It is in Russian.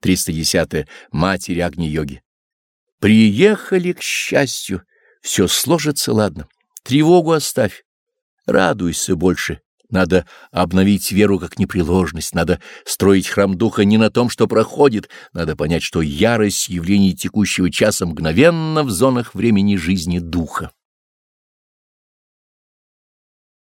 310. -е. Матери Агни-йоги. Приехали к счастью, все сложится ладно. Тревогу оставь, радуйся больше. Надо обновить веру как непреложность, надо строить храм духа не на том, что проходит, надо понять, что ярость явлений текущего часа мгновенно в зонах времени жизни духа.